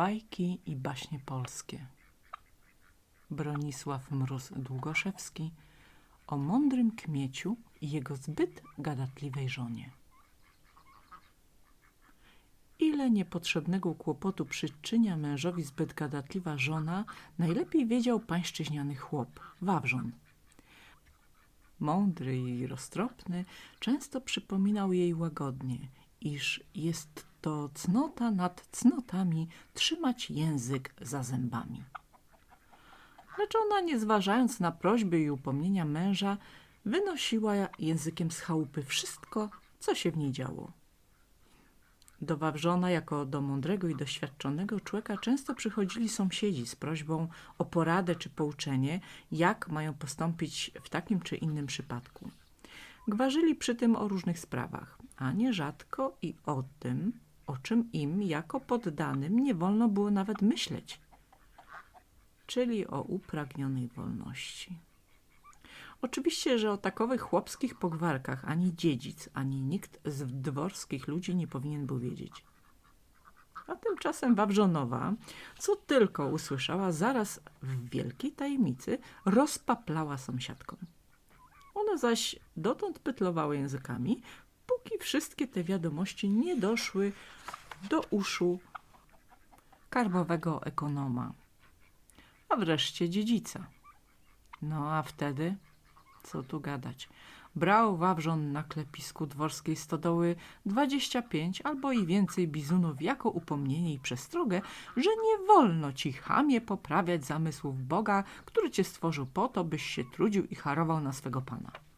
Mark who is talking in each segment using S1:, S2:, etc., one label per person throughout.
S1: Bajki i baśnie polskie. Bronisław Mróz Długoszewski o mądrym kmieciu i jego zbyt gadatliwej żonie. Ile niepotrzebnego kłopotu przyczynia mężowi zbyt gadatliwa żona, najlepiej wiedział pańszczyźniany chłop, Wawrzon. Mądry i roztropny, często przypominał jej łagodnie, iż jest to cnota nad cnotami trzymać język za zębami. Lecz ona, nie zważając na prośby i upomnienia męża, wynosiła językiem z chałupy wszystko, co się w niej działo. Do Wawrzona, jako do mądrego i doświadczonego człowieka, często przychodzili sąsiedzi z prośbą o poradę czy pouczenie, jak mają postąpić w takim czy innym przypadku. Gwarzyli przy tym o różnych sprawach, a nierzadko i o tym, o czym im jako poddanym nie wolno było nawet myśleć, czyli o upragnionej wolności. Oczywiście, że o takowych chłopskich pogwarkach ani dziedzic, ani nikt z dworskich ludzi nie powinien był wiedzieć. A tymczasem Wawrzonowa, co tylko usłyszała, zaraz w wielkiej tajemnicy rozpaplała sąsiadką. One zaś dotąd pytlowały językami, póki wszystkie te wiadomości nie doszły do uszu karbowego ekonoma, a wreszcie dziedzica. No a wtedy, co tu gadać, brał Wawrzon na klepisku dworskiej stodoły dwadzieścia pięć albo i więcej bizunów jako upomnienie i przestrogę, że nie wolno ci chamie poprawiać zamysłów Boga, który cię stworzył po to, byś się trudził i harował na swego Pana.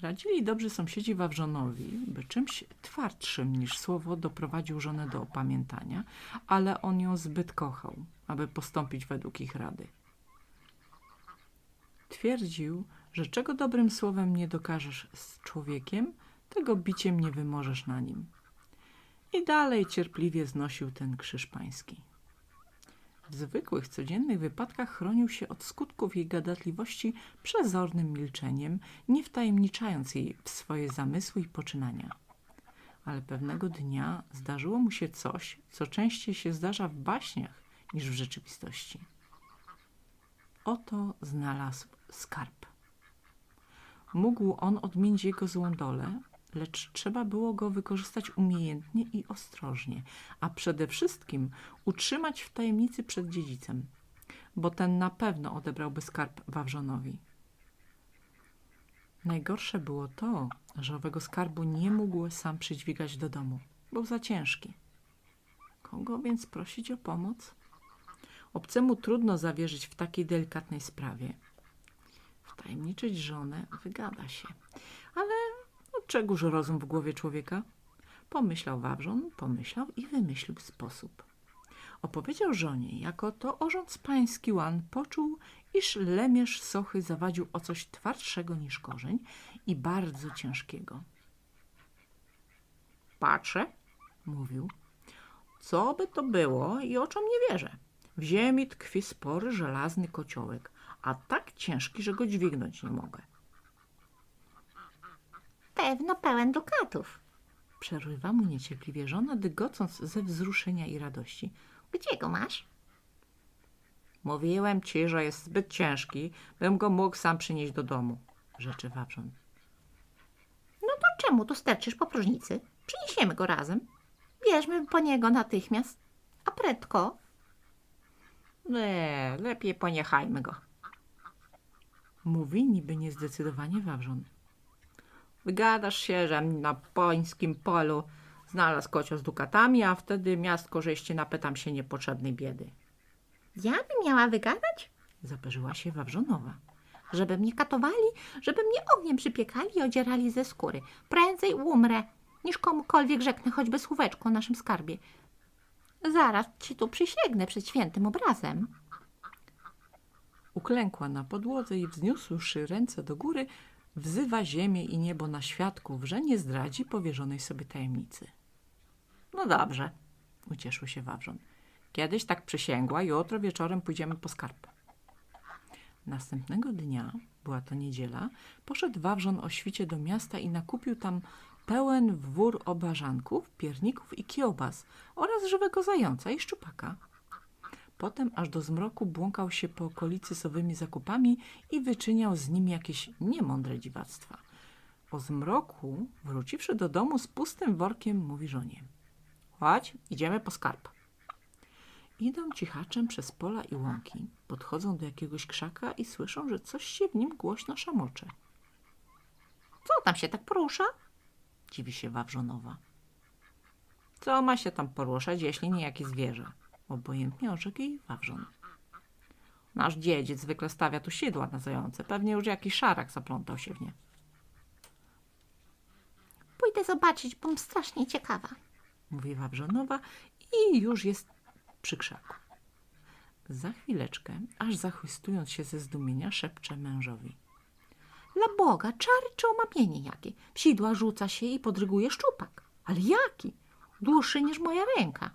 S1: Radzili dobrzy sąsiedzi Wawrzonowi, by czymś twardszym niż słowo doprowadził żonę do opamiętania, ale on ją zbyt kochał, aby postąpić według ich rady. Twierdził, że czego dobrym słowem nie dokażesz z człowiekiem, tego biciem nie wymożesz na nim. I dalej cierpliwie znosił ten krzyż pański. W zwykłych, codziennych wypadkach chronił się od skutków jej gadatliwości przezornym milczeniem, nie wtajemniczając jej w swoje zamysły i poczynania. Ale pewnego dnia zdarzyło mu się coś, co częściej się zdarza w baśniach niż w rzeczywistości. Oto znalazł skarb. Mógł on odmienić jego złą dolę, lecz trzeba było go wykorzystać umiejętnie i ostrożnie, a przede wszystkim utrzymać w tajemnicy przed dziedzicem, bo ten na pewno odebrałby skarb Wawrzonowi. Najgorsze było to, że owego skarbu nie mógł sam przydźwigać do domu. Był za ciężki. Kogo więc prosić o pomoc? Obcemu trudno zawierzyć w takiej delikatnej sprawie. Wtajemniczyć żonę wygada się. Ale czegóż rozum w głowie człowieka? Pomyślał Wawrzon, pomyślał i wymyślił sposób. Opowiedział żonie, jako to orząd pański łan poczuł, iż lemierz sochy zawadził o coś twardszego niż korzeń i bardzo ciężkiego. Patrzę, mówił, co by to było i oczom nie wierzę. W ziemi tkwi spory żelazny kociołek, a tak ciężki, że go dźwignąć nie mogę.
S2: Pewno pełen dukatów.
S1: Przerywa mu niecierpliwie żona, dygocąc ze wzruszenia i radości.
S2: Gdzie go masz?
S1: Mówiłem ci, że jest zbyt ciężki, bym go mógł sam przynieść do domu, rzeczy Wawrzon.
S2: No to czemu tu sterczysz po próżnicy? Przyniesiemy go razem. Bierzmy po niego natychmiast. A prędko.
S1: Nie, lepiej poniechajmy go. Mówi niby niezdecydowanie Wawrzon. Wygadasz się, że na pańskim polu znalazł kocio z dukatami, a wtedy miastko, żeście napytam się niepotrzebnej biedy.
S2: Ja bym miała wygadać?
S1: Zaperzyła się Wawrzonowa.
S2: Żeby mnie katowali, żeby mnie ogniem przypiekali i odzierali ze skóry. Prędzej umrę, niż komukolwiek rzeknę choćby słóweczko o naszym skarbie. Zaraz ci tu przysięgnę przed świętym obrazem.
S1: Uklękła na podłodze i wzniósłszy ręce do góry, wzywa ziemię i niebo na świadków, że nie zdradzi powierzonej sobie tajemnicy. No dobrze, ucieszył się Wawrzon. Kiedyś tak przysięgła, jutro wieczorem pójdziemy po skarb. Następnego dnia, była to niedziela, poszedł Wawrzon o świcie do miasta i nakupił tam pełen wór obażanków, pierników i kiełbas oraz żywego zająca i szczupaka. Potem aż do zmroku błąkał się po okolicy z owymi zakupami i wyczyniał z nimi jakieś niemądre dziwactwa. O zmroku, wróciwszy do domu z pustym workiem, mówi żonie. Chodź, idziemy po skarb. Idą cichaczem przez pola i łąki, podchodzą do jakiegoś krzaka i słyszą, że coś się w nim głośno szamocze.
S2: Co tam się tak porusza?
S1: Dziwi się Wawrzonowa. Co ma się tam poruszać, jeśli nie jakieś zwierzę? Obojętnie orzekł jej Wawrzon. Nasz dziedzic zwykle stawia tu sidła na zające. Pewnie już jakiś szarak zaplątał się w nie.
S2: Pójdę zobaczyć, bom strasznie ciekawa.
S1: Mówi Wawrzonowa i już jest przy krzaku. Za chwileczkę, aż zachwystując się ze zdumienia, szepcze mężowi.
S2: Dla Boga, czary czy omamienie jakie? W sidła rzuca się i podryguje szczupak. Ale jaki? Dłuższy niż moja ręka.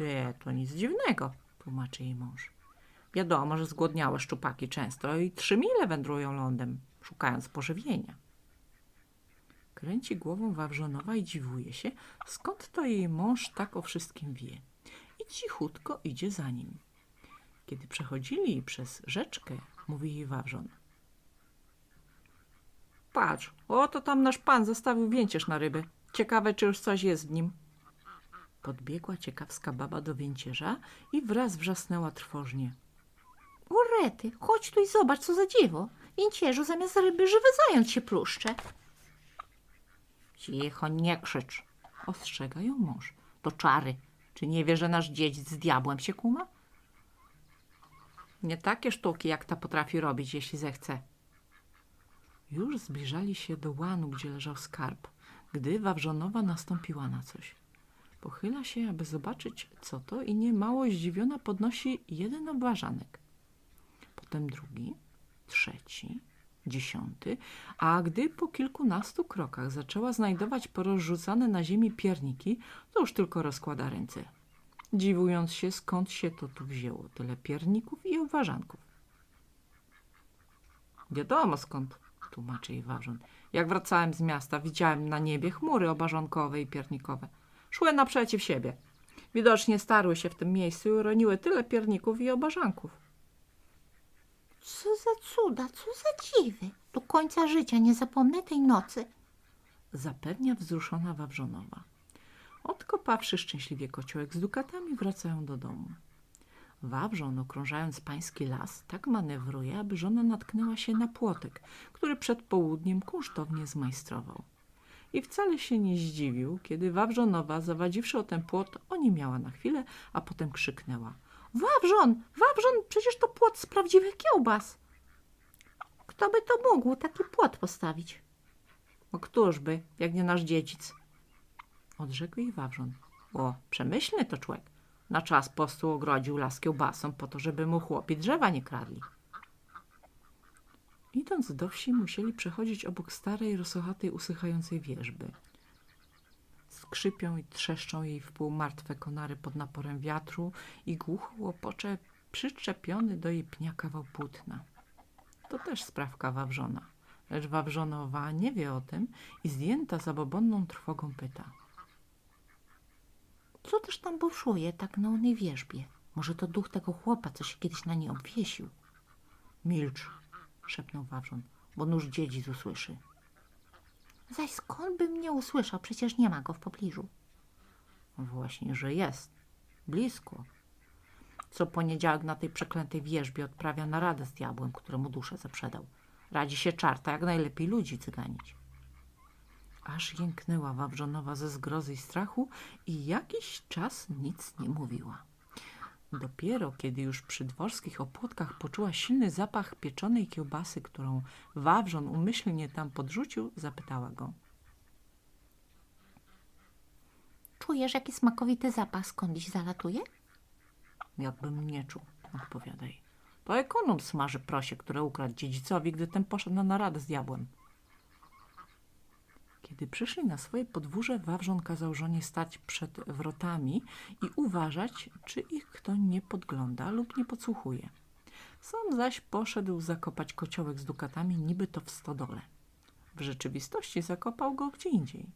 S1: Nie, to nic dziwnego, tłumaczy jej mąż. Wiadomo, że zgłodniałe szczupaki często i trzy mile wędrują lądem, szukając pożywienia. Kręci głową Wawrzonowa i dziwuje się, skąd to jej mąż tak o wszystkim wie. I cichutko idzie za nim. Kiedy przechodzili przez rzeczkę, mówi jej Wawrzon. Patrz, oto tam nasz pan zostawił więcież na ryby. Ciekawe, czy już coś jest w nim. Podbiegła ciekawska baba do więcierza i wraz wrzasnęła trwożnie.
S2: Urety, chodź tu i zobacz, co za dziewo. W Więcierzu zamiast ryby żywy zając się pluszcze.
S1: Cicho, nie krzycz, ostrzega ją mąż. To czary. Czy nie wie, że nasz dziedzic z diabłem się kuma? Nie takie sztuki, jak ta potrafi robić, jeśli zechce. Już zbliżali się do łanu, gdzie leżał skarb, gdy Wawrzonowa nastąpiła na coś. Pochyla się, aby zobaczyć, co to i niemało zdziwiona podnosi jeden obważanek. Potem drugi, trzeci, dziesiąty, a gdy po kilkunastu krokach zaczęła znajdować porozrzucane na ziemi pierniki, to już tylko rozkłada ręce, dziwując się, skąd się to tu wzięło, tyle pierników i obważanków. Wiadomo skąd, tłumaczy jej Wawrzon. Jak wracałem z miasta, widziałem na niebie chmury obażonkowe i piernikowe. Szły naprzeciw siebie. Widocznie starły się w tym miejscu i uroniły tyle pierników i obażanków.
S2: Co za cuda, co za dziwy. Do końca życia nie zapomnę tej nocy.
S1: zapewnia wzruszona Wawrzonowa. Odkopawszy szczęśliwie kociołek z dukatami, wracają do domu. Wawrzon, okrążając pański las, tak manewruje, aby żona natknęła się na płotek, który przed południem kunsztownie zmajstrował. I wcale się nie zdziwił, kiedy Wawrzonowa, zawadziwszy o ten płot, oniemiała na chwilę, a potem krzyknęła.
S2: Wawrzon, Wawrzon, przecież to płot z prawdziwych kiełbas. Kto by to mógł taki płot postawić?
S1: O któż by, jak nie nasz dziedzic? Odrzekł jej Wawrzon. O, przemyślny to człowiek. Na czas postu ogrodził las kiełbasą po to, żeby mu chłopi drzewa nie kradli. Idąc do wsi, musieli przechodzić obok starej, rosochatej, usychającej wierzby. Skrzypią i trzeszczą jej w pół martwe konary pod naporem wiatru i głucho łopocze przyczepiony do jej pnia kawał płótna. To też sprawka Wawrzona, lecz Wawrzonowa nie wie o tym i zdjęta zabobonną trwogą pyta.
S2: Co też tam buszuje tak na onej wierzbie? Może to duch tego chłopa, co się kiedyś na niej obwiesił.
S1: Milcz, szepnął Wawrzon, bo nóż dziedzic usłyszy.
S2: Zaś skąd bym nie usłyszał? Przecież nie ma go w pobliżu.
S1: Właśnie, że jest. Blisko. Co poniedziałek na tej przeklętej wierzbie odprawia naradę z diabłem, któremu duszę zaprzedał. Radzi się czarta, jak najlepiej ludzi cyganić. Aż jęknęła Wawrzonowa ze zgrozy i strachu i jakiś czas nic nie mówiła. Dopiero kiedy już przy dworskich opłotkach poczuła silny zapach pieczonej kiełbasy, którą Wawrzon umyślnie tam podrzucił, zapytała go.
S2: Czujesz, jaki smakowity zapach skądś zalatuje?
S1: Jakbym nie czuł, odpowiadaj. To ekonom smaży prosie, które ukradł dziedzicowi, gdy ten poszedł na naradę z diabłem. Kiedy przyszli na swoje podwórze, Wawrzon kazał żonie stać przed wrotami i uważać, czy ich kto nie podgląda lub nie podsłuchuje. Sam zaś poszedł zakopać kociołek z dukatami, niby to w stodole. W rzeczywistości zakopał go gdzie indziej.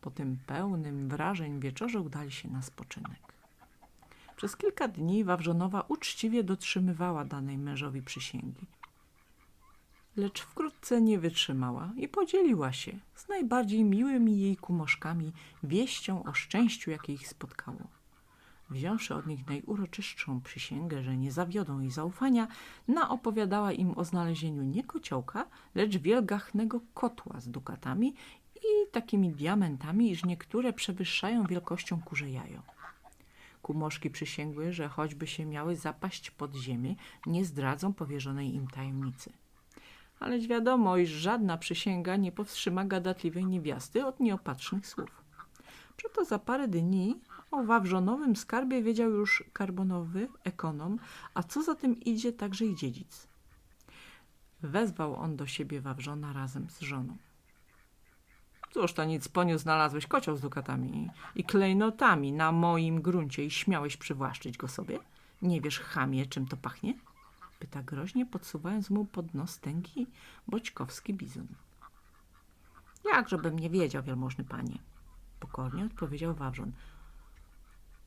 S1: Po tym pełnym wrażeń wieczorze udali się na spoczynek. Przez kilka dni Wawrzonowa uczciwie dotrzymywała danej mężowi przysięgi. Lecz wkrótce nie wytrzymała i podzieliła się z najbardziej miłymi jej kumoszkami wieścią o szczęściu, jakie ich spotkało. Wziąwszy od nich najuroczystszą przysięgę, że nie zawiodą jej zaufania, naopowiadała im o znalezieniu nie kociołka, lecz wielgachnego kotła z dukatami i takimi diamentami, iż niektóre przewyższają wielkością kurze jajo. Kumoszki przysięgły, że choćby się miały zapaść pod ziemię, nie zdradzą powierzonej im tajemnicy. Aleś wiadomo, iż żadna przysięga nie powstrzyma gadatliwej niewiasty od nieopatrznych słów. Przeto za parę dni o wawrzonowym skarbie wiedział już karbonowy ekonom, a co za tym idzie także i dziedzic. Wezwał on do siebie Wawrzona razem z żoną. Cóż to nic poniu znalazłeś kocioł z dukatami i klejnotami na moim gruncie i śmiałeś przywłaszczyć go sobie? Nie wiesz, chamie, czym to pachnie? Pyta groźnie, podsuwając mu pod nos tęgi boćkowski bizon. Jakżebym nie wiedział, wielmożny panie, pokornie odpowiedział Wawrzon.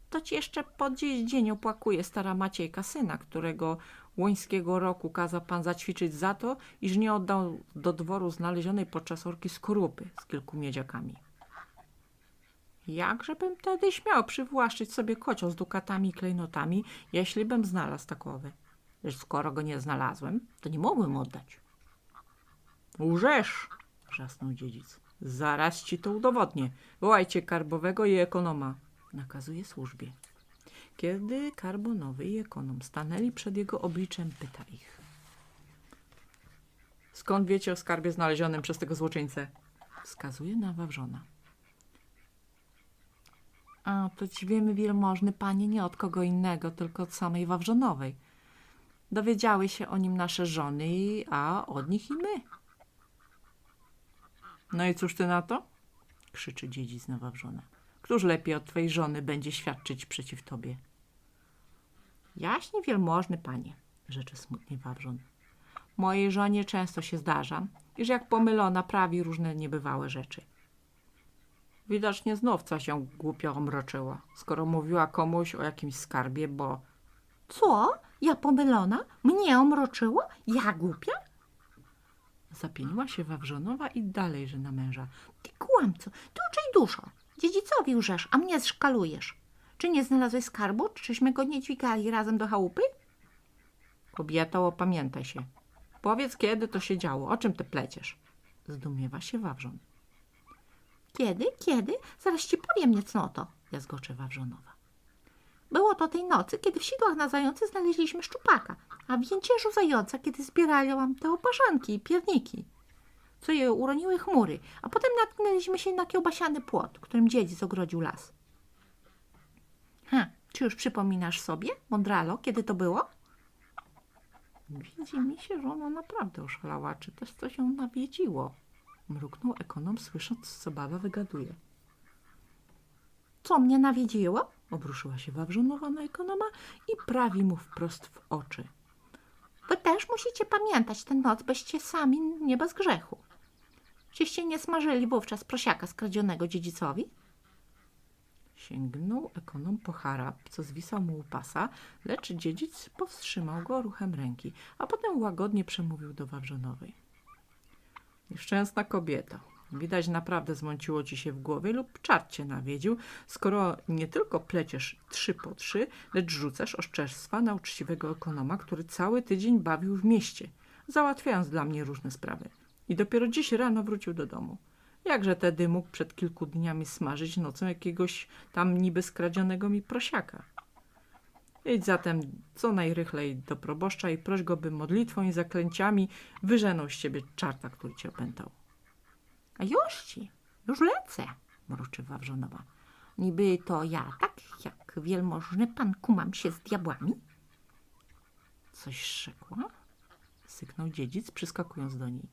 S1: To ci jeszcze po dziś dzień opłakuje stara Maciejka syna, którego łońskiego roku kazał pan zaćwiczyć za to, iż nie oddał do dworu znalezionej podczas orki skorupy z kilku miedziakami. Jakżebym tedy śmiał przywłaszczyć sobie kocioł z dukatami i klejnotami, jeśli bym znalazł takowy. Lecz skoro go nie znalazłem, to nie mogłem oddać. Łżesz, wrzasnął dziedzic. Zaraz ci to udowodnię. Wołajcie karbowego i ekonoma, nakazuje służbie. Kiedy karbonowy i ekonom stanęli przed jego obliczem, pyta ich. Skąd wiecie o skarbie znalezionym przez tego złoczyńcę? Wskazuje na Wawrzona. A to ci wiemy, wielmożny panie, nie od kogo innego, tylko od samej Wawrzonowej. Dowiedziały się o nim nasze żony, a od nich i my. No i cóż ty na to? krzyczy dziedzic na Wawrzona. Któż lepiej od twojej żony będzie świadczyć przeciw tobie? Jaśnie wielmożny panie, rzeczy smutnie Wawrzon. Mojej żonie często się zdarza, iż jak pomylona prawi różne niebywałe rzeczy. Widocznie znów coś ją głupio omroczyła, skoro mówiła komuś o jakimś skarbie, bo
S2: Co? Ja pomylona? Mnie omroczyło? Ja głupia?
S1: zapieniła się Wawrzonowa i dalej, że na męża.
S2: Ty kłamco, ty uczyj duszo. Dziedzicowi łżesz, a mnie szkalujesz. Czy nie znalazłeś skarbu? Czyśmy go nie dźwigali razem do chałupy?
S1: Kobieto, opamiętaj się. Powiedz, kiedy to się działo, o czym ty pleciesz? Zdumiewa się Wawrzon.
S2: Kiedy? Kiedy? Zaraz ci powiem, niecnoto.
S1: Jazgocze Wawrzonowa.
S2: Było to tej nocy, kiedy w sidłach na zające znaleźliśmy szczupaka, a w jęcierzu zająca, kiedy zbierałam te opaszanki i pierniki, co je uroniły chmury, a potem natknęliśmy się na kiełbasiany płot, którym dziedzic ogrodził las. Ha, czy już przypominasz sobie, mądralo, kiedy to było?
S1: Widzi mi się, że ona naprawdę oszalała, czy też coś ją nawiedziło. Mruknął ekonom, słysząc, co baba wygaduje.
S2: Co mnie nawiedziło?
S1: Obruszyła się Wawrzonowa na ekonoma i prawi mu wprost w oczy.
S2: Wy też musicie pamiętać tę noc, byście sami nie bez grzechu. Czyście nie smażyli wówczas prosiaka skradzionego dziedzicowi?
S1: Sięgnął ekonom po harab, co zwisał mu u pasa, lecz dziedzic powstrzymał go ruchem ręki, a potem łagodnie przemówił do Wawrzonowej. Nieszczęsna kobieta. Widać naprawdę zmąciło ci się w głowie lub czart cię nawiedził, skoro nie tylko pleciesz trzy po trzy, lecz rzucasz oszczerstwa na uczciwego ekonoma, który cały tydzień bawił w mieście, załatwiając dla mnie różne sprawy. I dopiero dziś rano wrócił do domu. Jakże tedy mógł przed kilku dniami smażyć nocą jakiegoś tam niby skradzionego mi prosiaka? Idź zatem co najrychlej do proboszcza i proś go, by modlitwą i zaklęciami wyżenął z ciebie czarta, który cię opętał.
S2: A już ci, już lecę, mruczy Wawrzonowa. Niby to ja, tak jak wielmożny pan kumam się z diabłami?
S1: Coś rzekła? Syknął dziedzic, przyskakując do niej.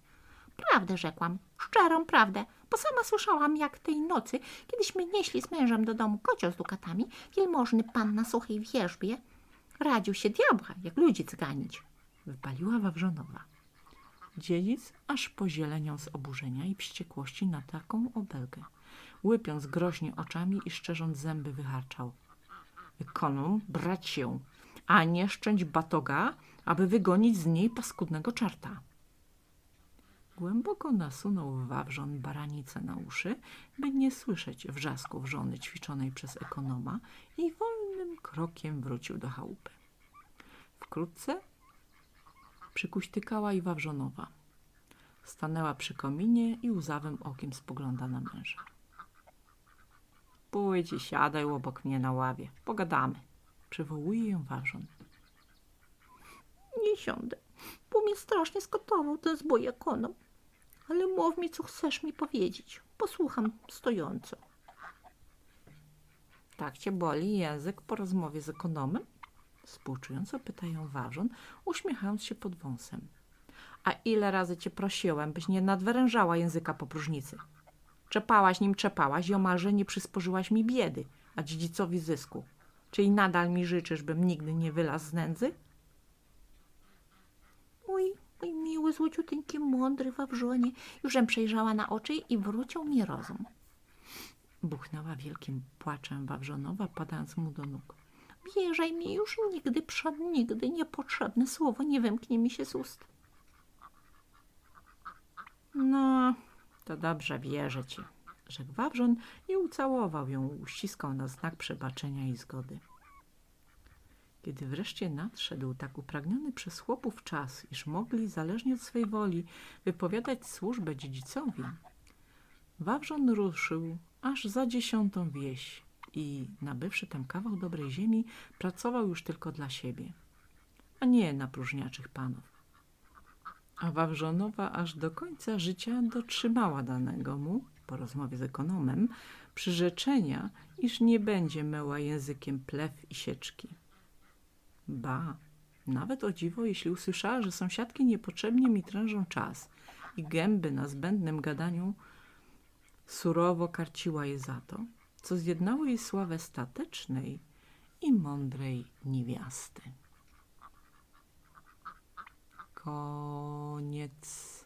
S2: Prawdę rzekłam, szczerą prawdę, bo sama słyszałam, jak tej nocy, kiedyśmy nieśli z mężem do domu kocioł z dukatami, wielmożny pan na suchej wierzbie radził się diabła, jak ludzi zganić.
S1: Wypaliła Wawrzonowa. Dziedzic aż pozieleniał z oburzenia i wściekłości na taką obelgę. Łypiąc groźnie oczami i szczerząc zęby wyharczał. Ekonom brać się, a nie szczęść batoga, aby wygonić z niej paskudnego czarta. Głęboko nasunął wawrzon baranicę na uszy, by nie słyszeć wrzasków żony ćwiczonej przez ekonoma i wolnym krokiem wrócił do chałupy. Wkrótce przykuśtykała i wawrzonowa. Stanęła przy kominie i łzawym okiem spogląda na męża. Pójdź i siadaj obok mnie na ławie. Pogadamy. Przywołuje ją wawrzon.
S2: Nie siądę, bo mnie strasznie skotował ten zbój ekonom. Ale mów mi, co chcesz mi powiedzieć. Posłucham stojąco.
S1: Tak cię boli język po rozmowie z ekonomem? Współczująco pytają wawrzon, uśmiechając się pod wąsem. A ile razy cię prosiłem, byś nie nadwyrężała języka po próżnicy? Czepałaś nim czepałaś i omalże nie przysporzyłaś mi biedy, a dziedzicowi zysku. Czyli nadal mi życzysz, bym nigdy nie wylazł z nędzy?
S2: Mój, mój miły, złociuteńki, mądry wawrzonie, jużem przejrzała na oczy i wrócił mi rozum.
S1: Buchnęła wielkim płaczem wawrzonowa, padając mu do nóg.
S2: Wierzaj mi, już nigdy, przed nigdy niepotrzebne słowo nie wymknie mi się z ust.
S1: No, to dobrze, wierzę ci, rzekł Wawrzon i ucałował ją, uściskał na znak przebaczenia i zgody. Kiedy wreszcie nadszedł tak upragniony przez chłopów czas, iż mogli, zależnie od swej woli, wypowiadać służbę dziedzicowi, Wawrzon ruszył aż za dziesiątą wieś i, nabywszy tam kawał dobrej ziemi, pracował już tylko dla siebie, a nie na próżniaczych panów. A Wawrzonowa aż do końca życia dotrzymała danego mu, po rozmowie z ekonomem, przyrzeczenia, iż nie będzie myła językiem plew i sieczki. Ba, nawet o dziwo, jeśli usłyszała, że sąsiadki niepotrzebnie mi trężą czas i gęby na zbędnym gadaniu, surowo karciła je za to, co zjednało jej sławę statecznej i mądrej niewiasty. Koniec.